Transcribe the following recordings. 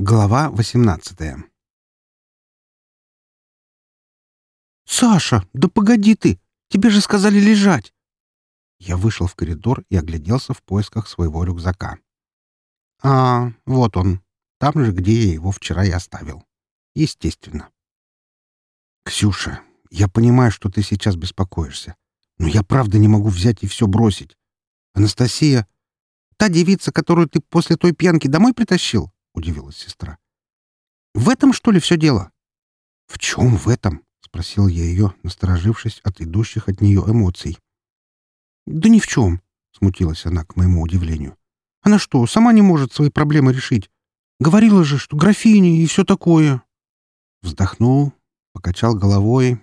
Глава восемнадцатая «Саша, да погоди ты! Тебе же сказали лежать!» Я вышел в коридор и огляделся в поисках своего рюкзака. А, вот он. Там же, где я его вчера и оставил. Естественно. «Ксюша, я понимаю, что ты сейчас беспокоишься, но я правда не могу взять и все бросить. Анастасия, та девица, которую ты после той пьянки домой притащил?» — удивилась сестра. «В этом, что ли, все дело?» «В чем в этом?» — спросил я ее, насторожившись от идущих от нее эмоций. «Да ни в чем», — смутилась она, к моему удивлению. «Она что, сама не может свои проблемы решить? Говорила же, что графиня и все такое». Вздохнул, покачал головой.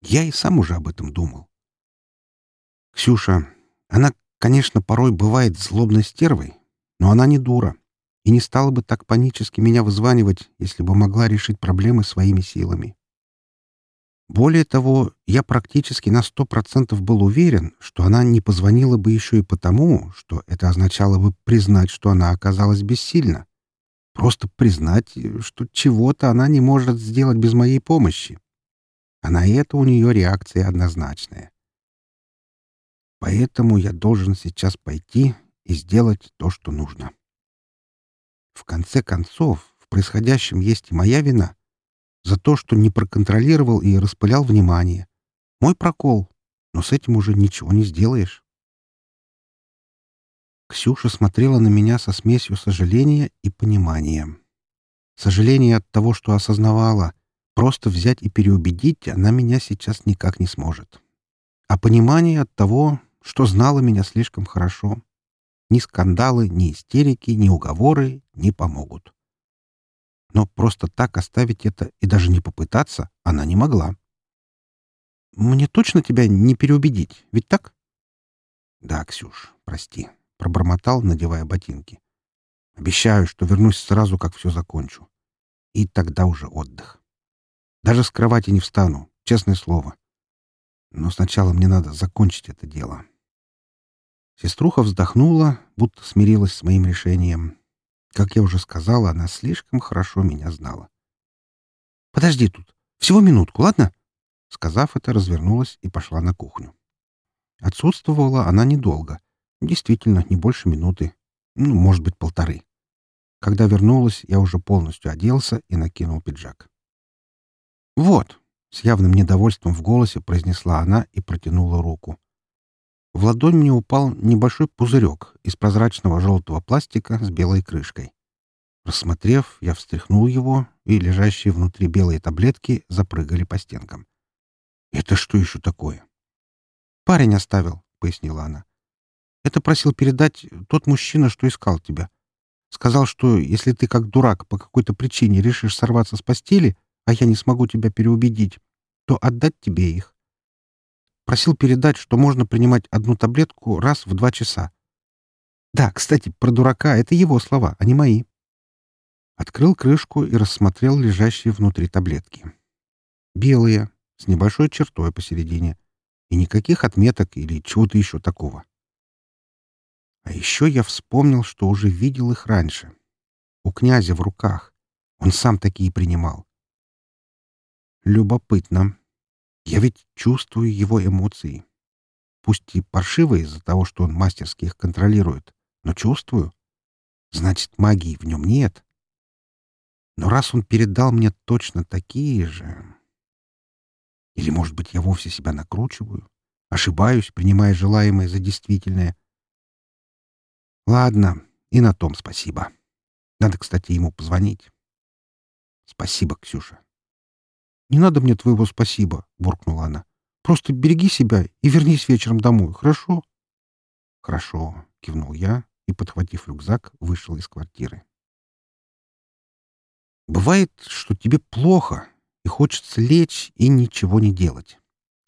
Я и сам уже об этом думал. Ксюша, она, конечно, порой бывает злобной стервой, но она не дура и не стала бы так панически меня вызванивать, если бы могла решить проблемы своими силами. Более того, я практически на сто процентов был уверен, что она не позвонила бы еще и потому, что это означало бы признать, что она оказалась бессильна. Просто признать, что чего-то она не может сделать без моей помощи. А на это у нее реакция однозначная. Поэтому я должен сейчас пойти и сделать то, что нужно. В конце концов, в происходящем есть и моя вина за то, что не проконтролировал и распылял внимание. Мой прокол, но с этим уже ничего не сделаешь. Ксюша смотрела на меня со смесью сожаления и понимания. Сожаление от того, что осознавала. Просто взять и переубедить она меня сейчас никак не сможет. А понимание от того, что знала меня слишком хорошо. Ни скандалы, ни истерики, ни уговоры не помогут но просто так оставить это и даже не попытаться она не могла. «Мне точно тебя не переубедить, ведь так?» «Да, Ксюш, прости», — пробормотал, надевая ботинки. «Обещаю, что вернусь сразу, как все закончу. И тогда уже отдых. Даже с кровати не встану, честное слово. Но сначала мне надо закончить это дело». Сеструха вздохнула, будто смирилась с моим решением, как я уже сказала, она слишком хорошо меня знала. «Подожди тут. Всего минутку, ладно?» Сказав это, развернулась и пошла на кухню. Отсутствовала она недолго. Действительно, не больше минуты. Ну, может быть, полторы. Когда вернулась, я уже полностью оделся и накинул пиджак. «Вот!» — с явным недовольством в голосе произнесла она и протянула руку. В ладонь мне упал небольшой пузырек из прозрачного желтого пластика с белой крышкой. Рассмотрев, я встряхнул его, и лежащие внутри белые таблетки запрыгали по стенкам. «Это что еще такое?» «Парень оставил», — пояснила она. «Это просил передать тот мужчина, что искал тебя. Сказал, что если ты как дурак по какой-то причине решишь сорваться с постели, а я не смогу тебя переубедить, то отдать тебе их. Просил передать, что можно принимать одну таблетку раз в два часа. Да, кстати, про дурака — это его слова, а не мои. Открыл крышку и рассмотрел лежащие внутри таблетки. Белые, с небольшой чертой посередине. И никаких отметок или чего-то еще такого. А еще я вспомнил, что уже видел их раньше. У князя в руках. Он сам такие принимал. Любопытно. Я ведь чувствую его эмоции. Пусть и паршивые из-за того, что он мастерски их контролирует, но чувствую. Значит, магии в нем нет. Но раз он передал мне точно такие же... Или, может быть, я вовсе себя накручиваю, ошибаюсь, принимая желаемое за действительное. Ладно, и на том спасибо. Надо, кстати, ему позвонить. Спасибо, Ксюша. «Не надо мне твоего спасибо», — буркнула она. «Просто береги себя и вернись вечером домой, хорошо?» «Хорошо», — кивнул я и, подхватив рюкзак, вышел из квартиры. Бывает, что тебе плохо, и хочется лечь и ничего не делать.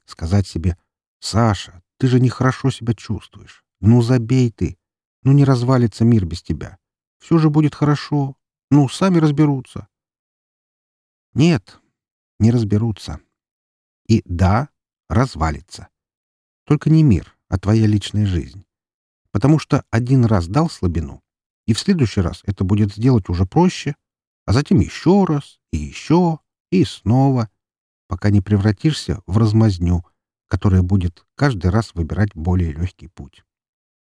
Сказать себе «Саша, ты же нехорошо себя чувствуешь. Ну, забей ты. Ну, не развалится мир без тебя. Все же будет хорошо. Ну, сами разберутся». Нет, не разберутся. И да, развалится. Только не мир, а твоя личная жизнь. Потому что один раз дал слабину, и в следующий раз это будет сделать уже проще, а затем еще раз, и еще, и снова, пока не превратишься в размазню, которая будет каждый раз выбирать более легкий путь.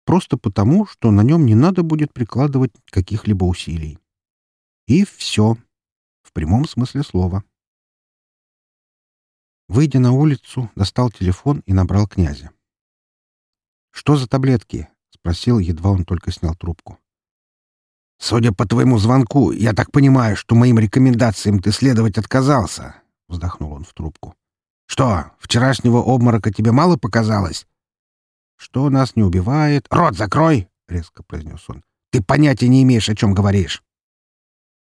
Просто потому, что на нем не надо будет прикладывать каких-либо усилий. И все. В прямом смысле слова. Выйдя на улицу, достал телефон и набрал князя. «Что за таблетки?» — спросил, едва он только снял трубку. «Судя по твоему звонку, я так понимаю, что моим рекомендациям ты следовать отказался», — вздохнул он в трубку. «Что, вчерашнего обморока тебе мало показалось?» «Что нас не убивает...» «Рот закрой!» — резко произнес он. «Ты понятия не имеешь, о чем говоришь».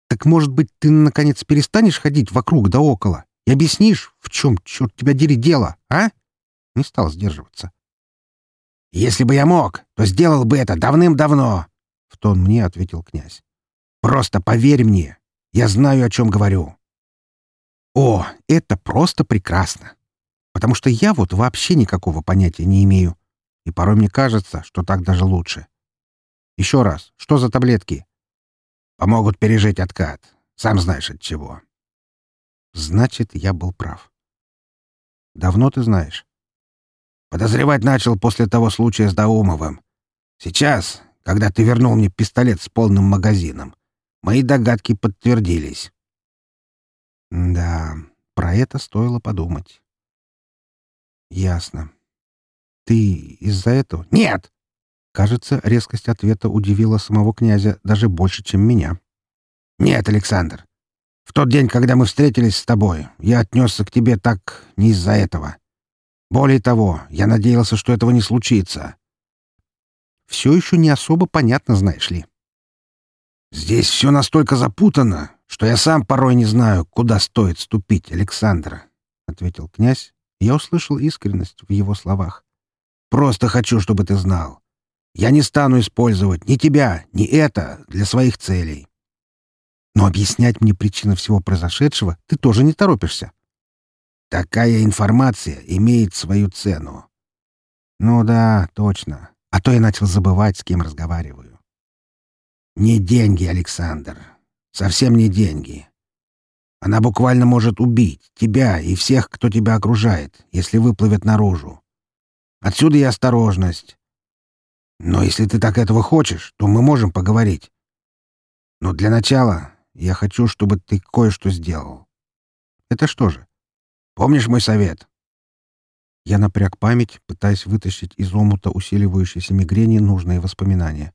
«Так, может быть, ты, наконец, перестанешь ходить вокруг да около и объяснишь, в чем, черт тебя дери, дело, а?» Не стал сдерживаться. «Если бы я мог, то сделал бы это давным-давно», — в тон мне ответил князь. «Просто поверь мне, я знаю, о чем говорю». «О, это просто прекрасно! Потому что я вот вообще никакого понятия не имею, и порой мне кажется, что так даже лучше. Еще раз, что за таблетки?» «Помогут пережить откат. Сам знаешь от чего». «Значит, я был прав. Давно ты знаешь?» Подозревать начал после того случая с Даумовым. Сейчас, когда ты вернул мне пистолет с полным магазином, мои догадки подтвердились. Да, про это стоило подумать. Ясно. Ты из-за этого? Нет! Кажется, резкость ответа удивила самого князя даже больше, чем меня. Нет, Александр. В тот день, когда мы встретились с тобой, я отнесся к тебе так не из-за этого. Более того, я надеялся, что этого не случится. Все еще не особо понятно, знаешь ли. Здесь все настолько запутано, что я сам порой не знаю, куда стоит ступить, Александр, — ответил князь. Я услышал искренность в его словах. Просто хочу, чтобы ты знал. Я не стану использовать ни тебя, ни это для своих целей. Но объяснять мне причины всего произошедшего ты тоже не торопишься. Такая информация имеет свою цену. Ну да, точно. А то я начал забывать, с кем разговариваю. Не деньги, Александр. Совсем не деньги. Она буквально может убить тебя и всех, кто тебя окружает, если выплывет наружу. Отсюда и осторожность. Но если ты так этого хочешь, то мы можем поговорить. Но для начала я хочу, чтобы ты кое-что сделал. Это что же? Помнишь мой совет?» Я напряг память, пытаясь вытащить из омута усиливающейся мигрени нужные воспоминания.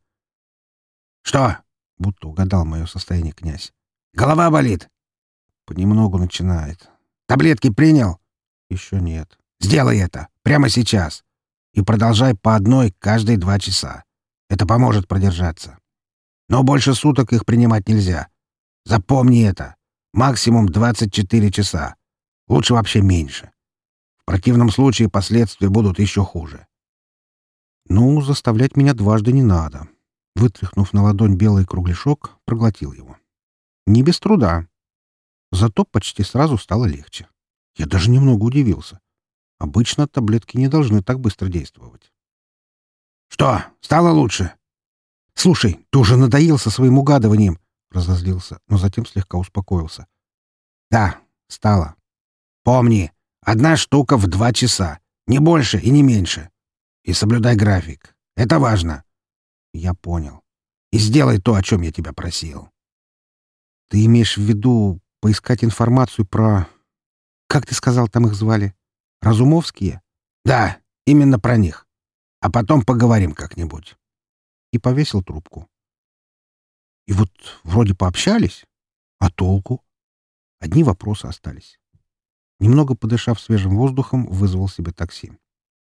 «Что?» — будто угадал мое состояние князь. «Голова болит?» «Понемногу начинает». «Таблетки принял?» «Еще нет». «Сделай это! Прямо сейчас! И продолжай по одной каждые два часа. Это поможет продержаться. Но больше суток их принимать нельзя. Запомни это. Максимум 24 часа. Лучше вообще меньше. В противном случае последствия будут еще хуже. Ну, заставлять меня дважды не надо. Вытряхнув на ладонь белый кругляшок, проглотил его. Не без труда. Зато почти сразу стало легче. Я даже немного удивился. Обычно таблетки не должны так быстро действовать. «Что, стало лучше?» «Слушай, ты уже надоел со своим угадыванием!» — разозлился, но затем слегка успокоился. «Да, стало. Помни, одна штука в два часа. Не больше и не меньше. И соблюдай график. Это важно. Я понял. И сделай то, о чем я тебя просил. Ты имеешь в виду поискать информацию про... Как ты сказал, там их звали? Разумовские? Да, именно про них. А потом поговорим как-нибудь. И повесил трубку. И вот вроде пообщались, а толку? Одни вопросы остались. Немного подышав свежим воздухом, вызвал себе такси.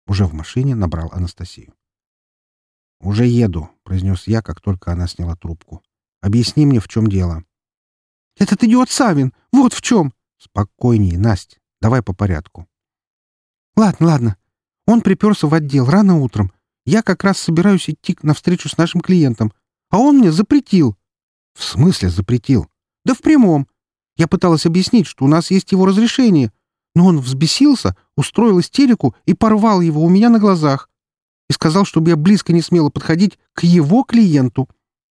Уже в машине набрал Анастасию. «Уже еду», — произнес я, как только она сняла трубку. «Объясни мне, в чем дело». «Этот идиот Савин! Вот в чем!» «Спокойнее, Настя. Давай по порядку». «Ладно, ладно. Он приперся в отдел рано утром. Я как раз собираюсь идти на встречу с нашим клиентом. А он мне запретил». «В смысле запретил?» «Да в прямом. Я пыталась объяснить, что у нас есть его разрешение, но он взбесился, устроил истерику и порвал его у меня на глазах. И сказал, чтобы я близко не смела подходить к его клиенту,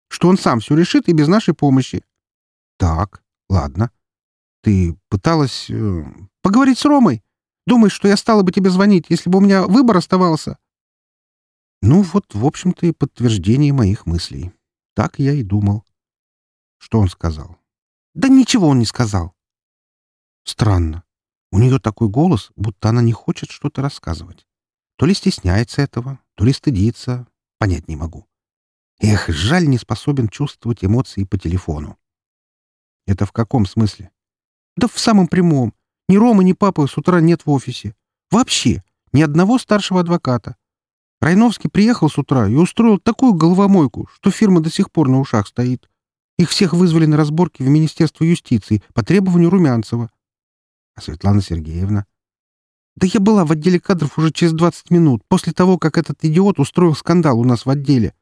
что он сам все решит и без нашей помощи. Так, Ладно. Ты пыталась э, поговорить с Ромой? Думаешь, что я стала бы тебе звонить, если бы у меня выбор оставался? Ну вот, в общем-то, и подтверждение моих мыслей. Так я и думал. Что он сказал? Да ничего он не сказал. Странно. У нее такой голос, будто она не хочет что-то рассказывать. То ли стесняется этого, то ли стыдится. Понять не могу. Эх, жаль, не способен чувствовать эмоции по телефону. Это в каком смысле? Да в самом прямом. Ни Ромы, ни папы с утра нет в офисе. Вообще. Ни одного старшего адвоката. Райновский приехал с утра и устроил такую головомойку, что фирма до сих пор на ушах стоит. Их всех вызвали на разборки в Министерство юстиции по требованию Румянцева. А Светлана Сергеевна? Да я была в отделе кадров уже через 20 минут, после того, как этот идиот устроил скандал у нас в отделе.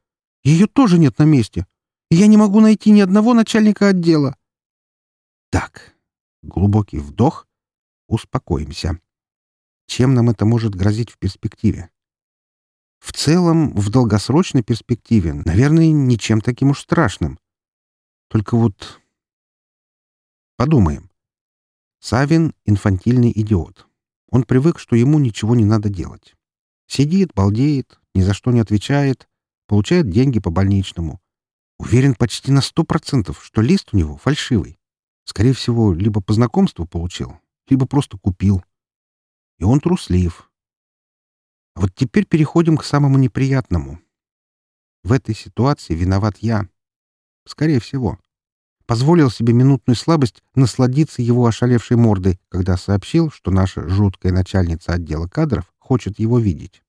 Ее тоже нет на месте. И я не могу найти ни одного начальника отдела. Так, глубокий вдох. Успокоимся. Чем нам это может грозить в перспективе? В целом, в долгосрочной перспективе, наверное, ничем таким уж страшным. Только вот... Подумаем. Савин — инфантильный идиот. Он привык, что ему ничего не надо делать. Сидит, балдеет, ни за что не отвечает, получает деньги по больничному. Уверен почти на сто процентов, что лист у него фальшивый. Скорее всего, либо по знакомству получил, либо просто купил. И он труслив. А вот теперь переходим к самому неприятному. В этой ситуации виноват я. Скорее всего позволил себе минутную слабость насладиться его ошалевшей мордой, когда сообщил, что наша жуткая начальница отдела кадров хочет его видеть.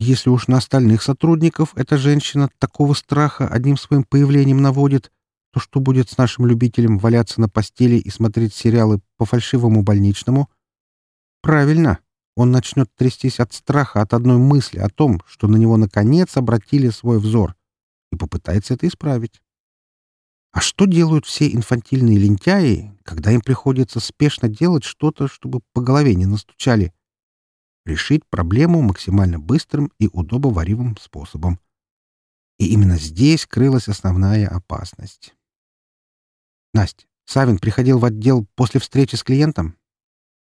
Если уж на остальных сотрудников эта женщина такого страха одним своим появлением наводит, то что будет с нашим любителем валяться на постели и смотреть сериалы по фальшивому больничному? Правильно, он начнет трястись от страха от одной мысли о том, что на него наконец обратили свой взор, и попытается это исправить. А что делают все инфантильные лентяи, когда им приходится спешно делать что-то, чтобы по голове не настучали? Решить проблему максимально быстрым и удобоваримым способом. И именно здесь крылась основная опасность. «Настя, Савин приходил в отдел после встречи с клиентом?»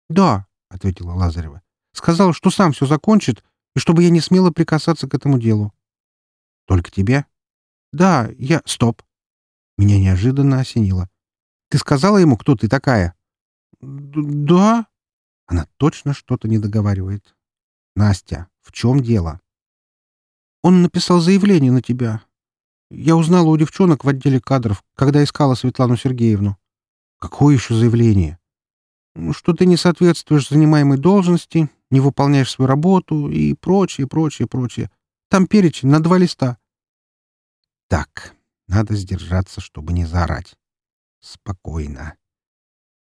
«Да», — ответила Лазарева. «Сказал, что сам все закончит, и чтобы я не смела прикасаться к этому делу». «Только тебе?» «Да, я...» «Стоп!» Меня неожиданно осенило. «Ты сказала ему, кто ты такая?» «Да». Она точно что-то не договаривает. «Настя, в чем дело?» «Он написал заявление на тебя. Я узнала у девчонок в отделе кадров, когда искала Светлану Сергеевну». «Какое еще заявление?» «Что ты не соответствуешь занимаемой должности, не выполняешь свою работу и прочее, прочее, прочее. Там перечень на два листа». «Так, надо сдержаться, чтобы не заорать. Спокойно.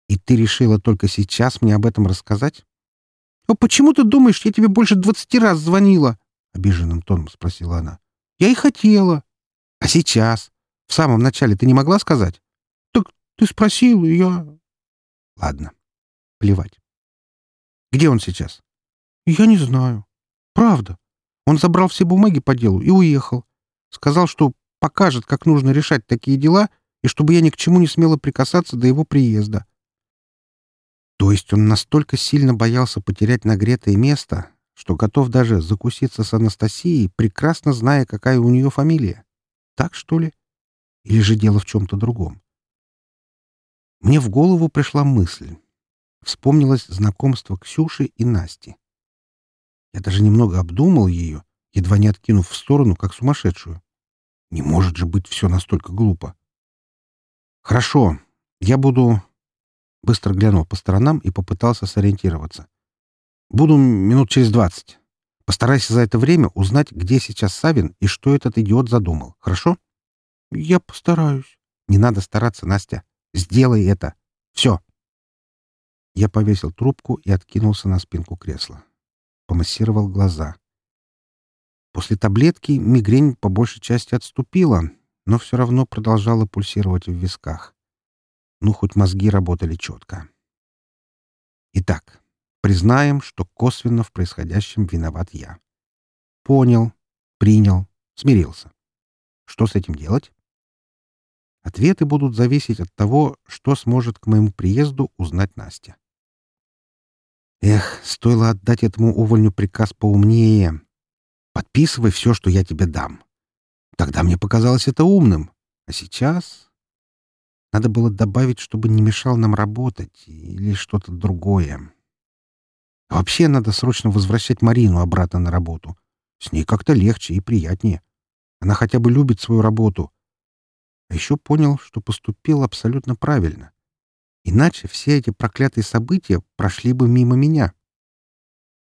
И ты решила только сейчас мне об этом рассказать? — А почему ты думаешь, я тебе больше двадцати раз звонила? — обиженным тоном спросила она. — Я и хотела. — А сейчас? В самом начале ты не могла сказать? — Так ты спросил, и я... — Ладно. Плевать. — Где он сейчас? — Я не знаю. Правда. Он забрал все бумаги по делу и уехал. Сказал, что покажет, как нужно решать такие дела, и чтобы я ни к чему не смела прикасаться до его приезда. То есть он настолько сильно боялся потерять нагретое место, что готов даже закуситься с Анастасией, прекрасно зная, какая у нее фамилия. Так, что ли? Или же дело в чем-то другом? Мне в голову пришла мысль. Вспомнилось знакомство Ксюши и Насти. Я даже немного обдумал ее, едва не откинув в сторону, как сумасшедшую. Не может же быть все настолько глупо. Хорошо, я буду... Быстро глянул по сторонам и попытался сориентироваться. Буду минут через двадцать. Постарайся за это время узнать, где сейчас Савин и что этот идиот задумал. Хорошо? Я постараюсь. Не надо стараться, Настя. Сделай это. Все. Я повесил трубку и откинулся на спинку кресла. Помассировал глаза. После таблетки мигрень по большей части отступила, но все равно продолжала пульсировать в висках. Ну, хоть мозги работали четко. Итак, признаем, что косвенно в происходящем виноват я. Понял, принял, смирился. Что с этим делать? Ответы будут зависеть от того, что сможет к моему приезду узнать Настя. Эх, стоило отдать этому увольню приказ поумнее. Подписывай все, что я тебе дам. Тогда мне показалось это умным. А сейчас... Надо было добавить, чтобы не мешал нам работать, или что-то другое. А вообще надо срочно возвращать Марину обратно на работу. С ней как-то легче и приятнее. Она хотя бы любит свою работу. А еще понял, что поступил абсолютно правильно. Иначе все эти проклятые события прошли бы мимо меня.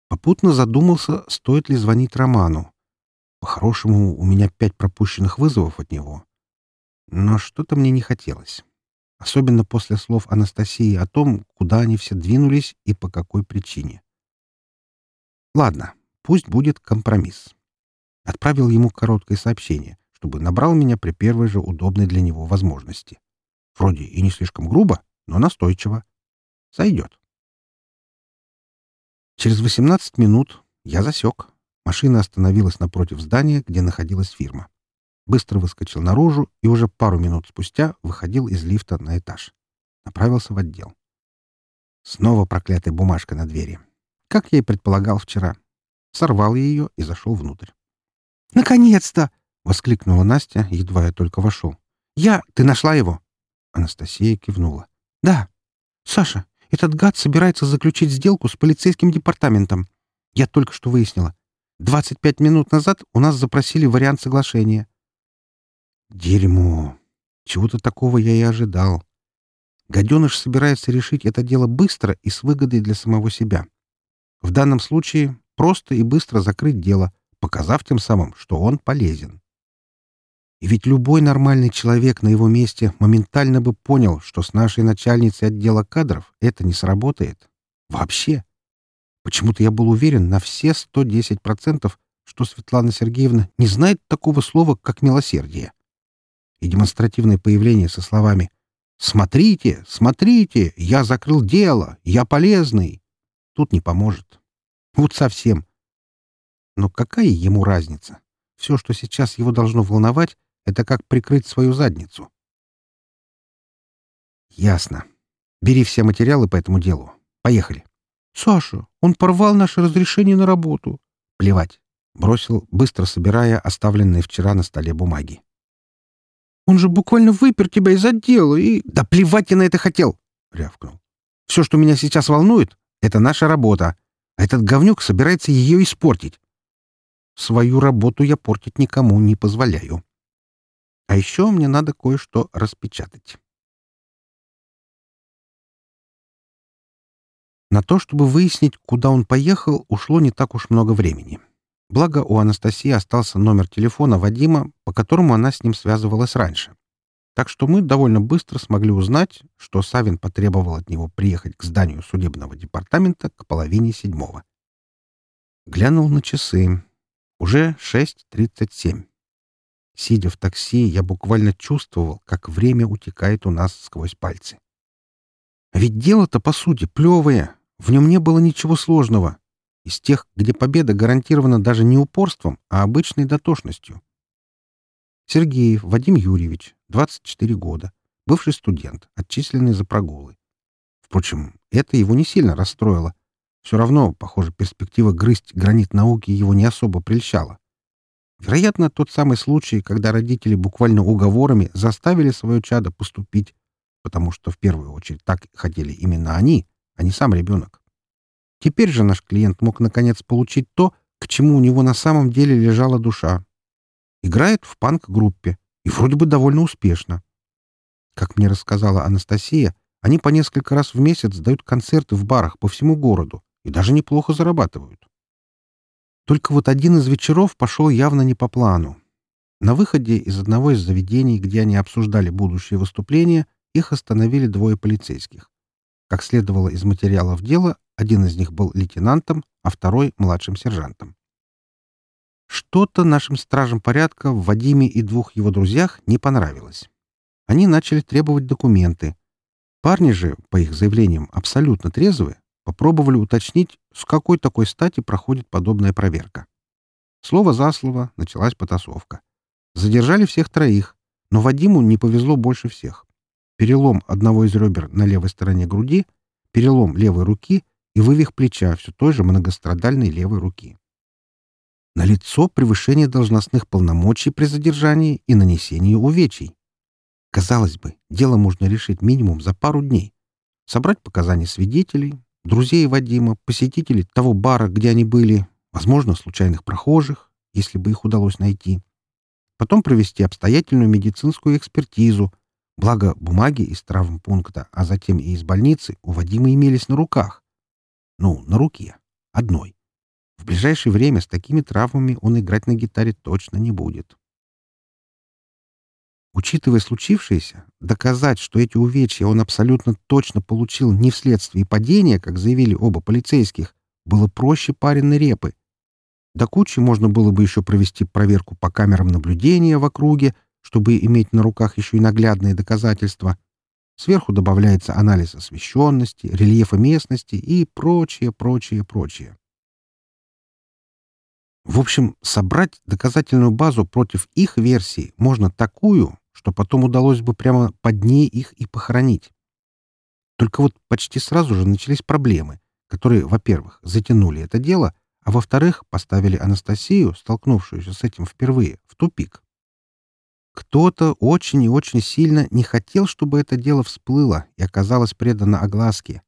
Попутно задумался, стоит ли звонить Роману. По-хорошему, у меня пять пропущенных вызовов от него. Но что-то мне не хотелось. Особенно после слов Анастасии о том, куда они все двинулись и по какой причине. Ладно, пусть будет компромисс. Отправил ему короткое сообщение, чтобы набрал меня при первой же удобной для него возможности. Вроде и не слишком грубо, но настойчиво. Сойдет. Через 18 минут я засек. Машина остановилась напротив здания, где находилась фирма. Быстро выскочил наружу и уже пару минут спустя выходил из лифта на этаж. Направился в отдел. Снова проклятая бумажка на двери. Как я и предполагал вчера. Сорвал ее и зашел внутрь. «Наконец-то!» — воскликнула Настя, едва я только вошел. «Я... Ты нашла его?» Анастасия кивнула. «Да. Саша, этот гад собирается заключить сделку с полицейским департаментом. Я только что выяснила. 25 минут назад у нас запросили вариант соглашения. Дерьмо. Чего-то такого я и ожидал. Гаденыш собирается решить это дело быстро и с выгодой для самого себя. В данном случае просто и быстро закрыть дело, показав тем самым, что он полезен. И ведь любой нормальный человек на его месте моментально бы понял, что с нашей начальницей отдела кадров это не сработает. Вообще. Почему-то я был уверен на все 110%, что Светлана Сергеевна не знает такого слова, как милосердие. И демонстративное появление со словами «Смотрите, смотрите, я закрыл дело, я полезный» тут не поможет. Вот совсем. Но какая ему разница? Все, что сейчас его должно волновать, это как прикрыть свою задницу. Ясно. Бери все материалы по этому делу. Поехали. Саша, он порвал наше разрешение на работу. Плевать. Бросил, быстро собирая оставленные вчера на столе бумаги. Он же буквально выпер тебя из отдела и... Да плевать я на это хотел! Рявкнул. Все, что меня сейчас волнует, это наша работа. А этот говнюк собирается ее испортить. Свою работу я портить никому не позволяю. А еще мне надо кое-что распечатать. На то, чтобы выяснить, куда он поехал, ушло не так уж много времени. Благо, у Анастасии остался номер телефона Вадима, по которому она с ним связывалась раньше. Так что мы довольно быстро смогли узнать, что Савин потребовал от него приехать к зданию судебного департамента к половине седьмого. Глянул на часы. Уже 6.37. Сидя в такси, я буквально чувствовал, как время утекает у нас сквозь пальцы. Ведь дело-то, по сути, плевое. В нем не было ничего сложного. Из тех, где победа гарантирована даже не упорством, а обычной дотошностью. Сергеев Вадим Юрьевич, 24 года, бывший студент, отчисленный за прогулы. Впрочем, это его не сильно расстроило. Все равно, похоже, перспектива грызть гранит науки его не особо прельщала. Вероятно, тот самый случай, когда родители буквально уговорами заставили свое чадо поступить, потому что в первую очередь так хотели именно они, а не сам ребенок. Теперь же наш клиент мог наконец получить то, к чему у него на самом деле лежала душа. Играет в панк-группе, и вроде бы довольно успешно. Как мне рассказала Анастасия, они по несколько раз в месяц дают концерты в барах по всему городу и даже неплохо зарабатывают. Только вот один из вечеров пошел явно не по плану. На выходе из одного из заведений, где они обсуждали будущее выступление, их остановили двое полицейских. Как следовало из материалов дела, один из них был лейтенантом, а второй — младшим сержантом. Что-то нашим стражам порядка в Вадиме и двух его друзьях не понравилось. Они начали требовать документы. Парни же, по их заявлениям, абсолютно трезвые, попробовали уточнить, с какой такой стати проходит подобная проверка. Слово за слово началась потасовка. Задержали всех троих, но Вадиму не повезло больше всех. Перелом одного из ребер на левой стороне груди, перелом левой руки и вывих плеча все той же многострадальной левой руки. Налицо превышение должностных полномочий при задержании и нанесении увечий. Казалось бы, дело можно решить минимум за пару дней. Собрать показания свидетелей, друзей Вадима, посетителей того бара, где они были, возможно, случайных прохожих, если бы их удалось найти. Потом провести обстоятельную медицинскую экспертизу, благо бумаги из травмпункта, а затем и из больницы у Вадима имелись на руках. Ну, на руке. Одной. В ближайшее время с такими травмами он играть на гитаре точно не будет. Учитывая случившееся, доказать, что эти увечья он абсолютно точно получил не вследствие падения, как заявили оба полицейских, было проще пареной репы. До кучи можно было бы еще провести проверку по камерам наблюдения в округе, чтобы иметь на руках еще и наглядные доказательства. Сверху добавляется анализ освещенности, рельефа местности и прочее, прочее, прочее. В общем, собрать доказательную базу против их версии можно такую, что потом удалось бы прямо под ней их и похоронить. Только вот почти сразу же начались проблемы, которые, во-первых, затянули это дело, а во-вторых, поставили Анастасию, столкнувшуюся с этим впервые, в тупик. Кто-то очень и очень сильно не хотел, чтобы это дело всплыло и оказалось предано огласке.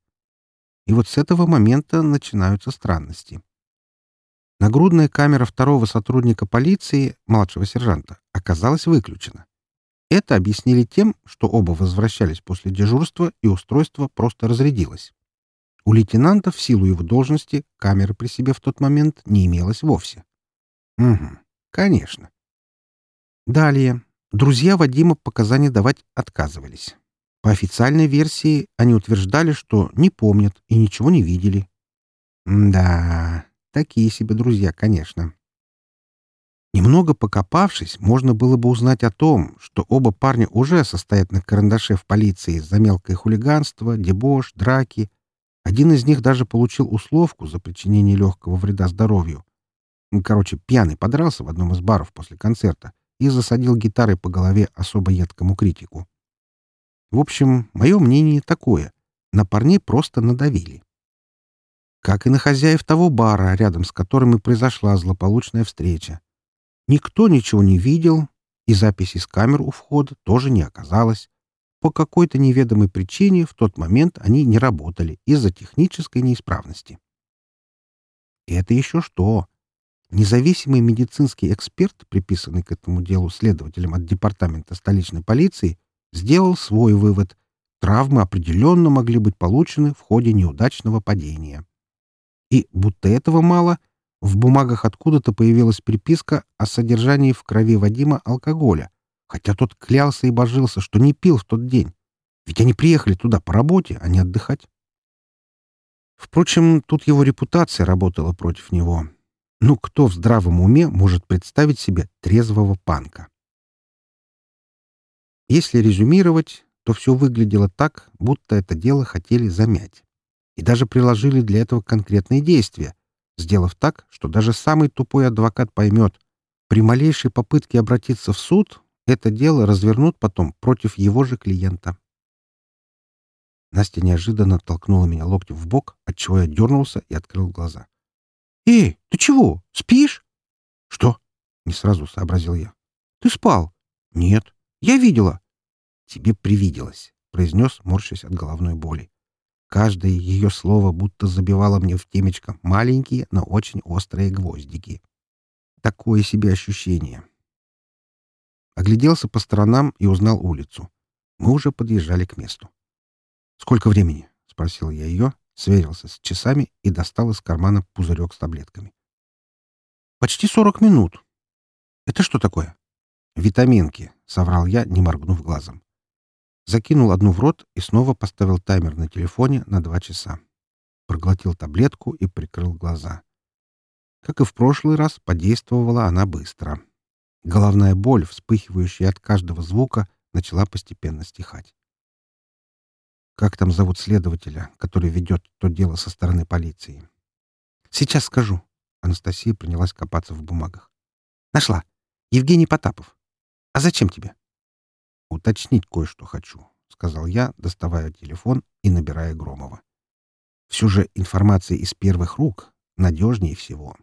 И вот с этого момента начинаются странности. Нагрудная камера второго сотрудника полиции, младшего сержанта, оказалась выключена. Это объяснили тем, что оба возвращались после дежурства, и устройство просто разрядилось. У лейтенанта в силу его должности камеры при себе в тот момент не имелось вовсе. Угу, конечно. Далее. Друзья Вадима показания давать отказывались. По официальной версии они утверждали, что не помнят и ничего не видели. М да, такие себе друзья, конечно. Немного покопавшись, можно было бы узнать о том, что оба парня уже состоят на карандаше в полиции за мелкое хулиганство, дебош, драки. Один из них даже получил условку за причинение легкого вреда здоровью. Короче, пьяный подрался в одном из баров после концерта и засадил гитарой по голове особо едкому критику. В общем, мое мнение такое. На парней просто надавили. Как и на хозяев того бара, рядом с которым и произошла злополучная встреча. Никто ничего не видел, и записи с камер у входа тоже не оказалось. По какой-то неведомой причине в тот момент они не работали из-за технической неисправности. И это еще что? Независимый медицинский эксперт, приписанный к этому делу следователем от департамента столичной полиции, сделал свой вывод. Травмы определенно могли быть получены в ходе неудачного падения. И, будто этого мало, в бумагах откуда-то появилась приписка о содержании в крови Вадима алкоголя, хотя тот клялся и божился, что не пил в тот день. Ведь они приехали туда по работе, а не отдыхать. Впрочем, тут его репутация работала против него. Ну, кто в здравом уме может представить себе трезвого панка? Если резюмировать, то все выглядело так, будто это дело хотели замять. И даже приложили для этого конкретные действия, сделав так, что даже самый тупой адвокат поймет, при малейшей попытке обратиться в суд это дело развернут потом против его же клиента. Настя неожиданно толкнула меня локтем в бок, отчего я дернулся и открыл глаза. «Эй, ты чего? Спишь?» «Что?» — не сразу сообразил я. «Ты спал?» «Нет. Я видела». «Тебе привиделось», — произнес, морщась от головной боли. Каждое ее слово будто забивало мне в темечко маленькие, но очень острые гвоздики. Такое себе ощущение. Огляделся по сторонам и узнал улицу. Мы уже подъезжали к месту. «Сколько времени?» — спросил я ее, сверился с часами и достал из кармана пузырек с таблетками. «Почти сорок минут. Это что такое?» «Витаминки», — соврал я, не моргнув глазом закинул одну в рот и снова поставил таймер на телефоне на два часа. Проглотил таблетку и прикрыл глаза. Как и в прошлый раз, подействовала она быстро. Головная боль, вспыхивающая от каждого звука, начала постепенно стихать. Как там зовут следователя, который ведет то дело со стороны полиции? Сейчас скажу. Анастасия принялась копаться в бумагах. Нашла. Евгений Потапов. А зачем тебе? Уточнить кое-что хочу, — сказал я, доставая телефон и набирая Громова. Все же информация из первых рук надежнее всего.